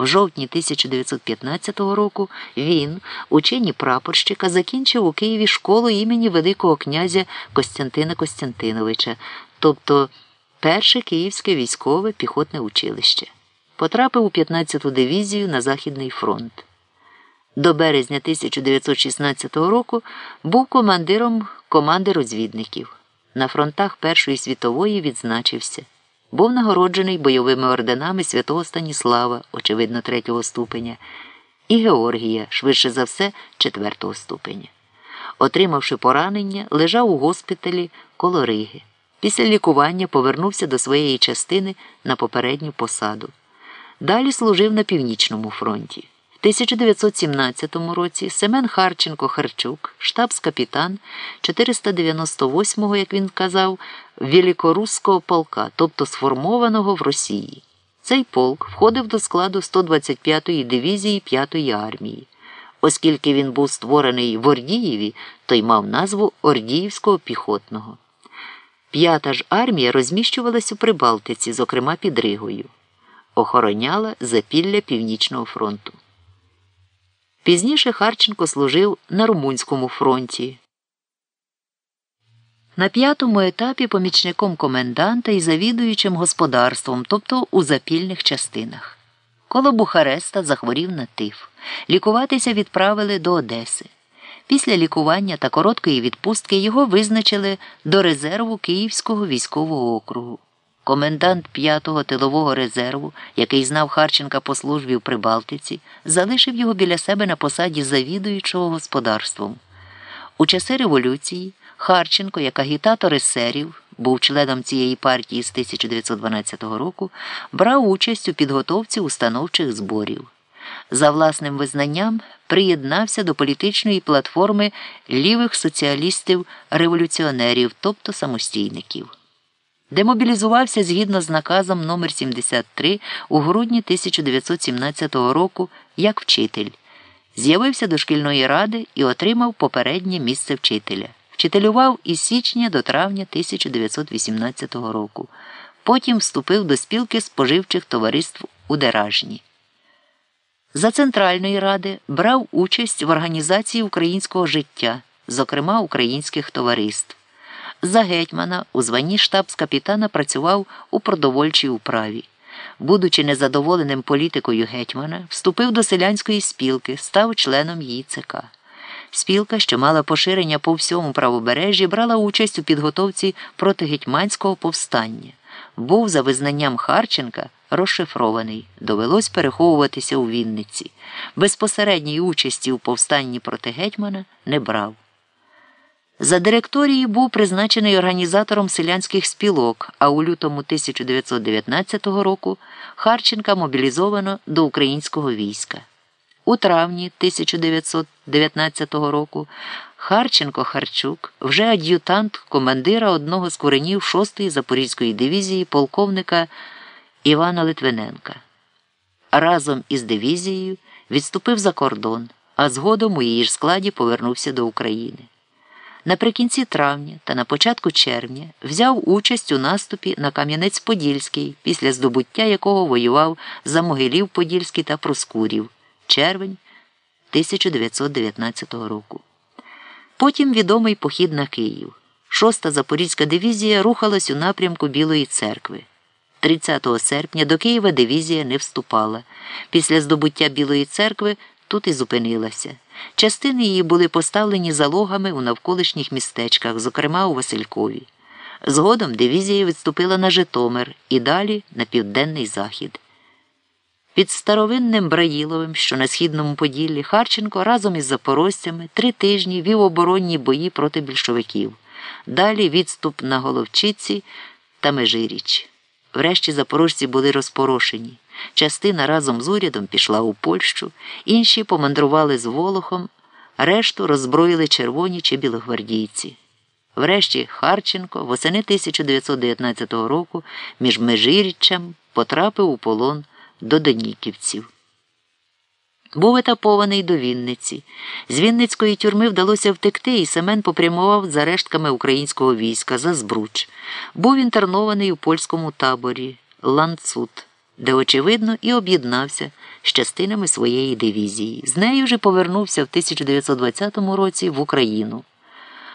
В жовтні 1915 року він, учені прапорщика, закінчив у Києві школу імені Великого князя Костянтина Костянтиновича, тобто перше Київське військове піхотне училище. Потрапив у 15-ту дивізію на Західний фронт. До березня 1916 року був командиром команди розвідників. На фронтах Першої світової відзначився. Був нагороджений бойовими орденами святого Станіслава, очевидно, третього ступеня, і Георгія, швидше за все, четвертого ступеня. Отримавши поранення, лежав у госпіталі коло Риги. Після лікування повернувся до своєї частини на попередню посаду. Далі служив на північному фронті. В 1917 році Семен Харченко Харчук, штабс-капітан 498-го, як він казав, Великоруського полка, тобто сформованого в Росії. Цей полк входив до складу 125-ї дивізії 5-ї армії. Оскільки він був створений в Ордієві, то й мав назву Ордіївського піхотного. П'ята ж армія розміщувалась у Прибалтиці, зокрема під Ригою. Охороняла запілля Північного фронту. Пізніше Харченко служив на Румунському фронті. На п'ятому етапі помічником коменданта і завідуючим господарством, тобто у запільних частинах. Коло Бухареста захворів на тиф. Лікуватися відправили до Одеси. Після лікування та короткої відпустки його визначили до резерву Київського військового округу. Комендант 5-го тилового резерву, який знав Харченка по службі в Прибалтиці, залишив його біля себе на посаді завідуючого господарством. У часи революції Харченко, як агітатор есерів, був членом цієї партії з 1912 року, брав участь у підготовці установчих зборів. За власним визнанням приєднався до політичної платформи лівих соціалістів-революціонерів, тобто самостійників. Демобілізувався згідно з наказом номер 73 у грудні 1917 року як вчитель. З'явився до шкільної ради і отримав попереднє місце вчителя. Вчителював із січня до травня 1918 року. Потім вступив до спілки споживчих товариств у Деражні. За Центральної ради брав участь в організації українського життя, зокрема українських товариств. За гетьмана у званні штабс-капітана працював у продовольчій управі. Будучи незадоволеним політикою гетьмана, вступив до селянської спілки, став членом її ЦК. Спілка, що мала поширення по всьому правобережжі, брала участь у підготовці проти гетьманського повстання. Був, за визнанням Харченка, розшифрований, довелось переховуватися у Вінниці. Безпосередньої участі у повстанні проти гетьмана не брав. За директорії був призначений організатором селянських спілок, а у лютому 1919 року Харченка мобілізовано до українського війська. У травні 1919 року Харченко Харчук, вже ад'ютант командира одного з куренів 6-ї Запорізької дивізії полковника Івана Литвиненка. Разом із дивізією відступив за кордон, а згодом у її ж складі повернувся до України. Наприкінці травня та на початку червня взяв участь у наступі на Кам'янець-Подільський, після здобуття якого воював за Могилів Подільський та Проскурів червень 1919 року. Потім відомий похід на Київ. Шоста Запорізька дивізія рухалась у напрямку Білої церкви. 30 серпня до Києва дивізія не вступала. Після здобуття Білої церкви тут і зупинилася. Частини її були поставлені залогами у навколишніх містечках, зокрема у Василькові. Згодом дивізія відступила на Житомир і далі на південний захід. Під старовинним Браїловим, що на східному Поділлі, Харченко разом із запорожцями три тижні вів оборонні бої проти більшовиків. Далі відступ на Головчиці та Межиріч. Врешті запорожці були розпорошені. Частина разом з урядом пішла у Польщу, інші помандрували з Волохом, решту роззброїли червоні чи білогвардійці. Врешті Харченко восени 1919 року між Межиріччям потрапив у полон до Деніківців. Був етапований до Вінниці. З Вінницької тюрми вдалося втекти, і Семен попрямував за рештками українського війська за Збруч. Був інтернований у польському таборі Ланцут. де, очевидно, і об'єднався з частинами своєї дивізії. З нею вже повернувся в 1920 році в Україну.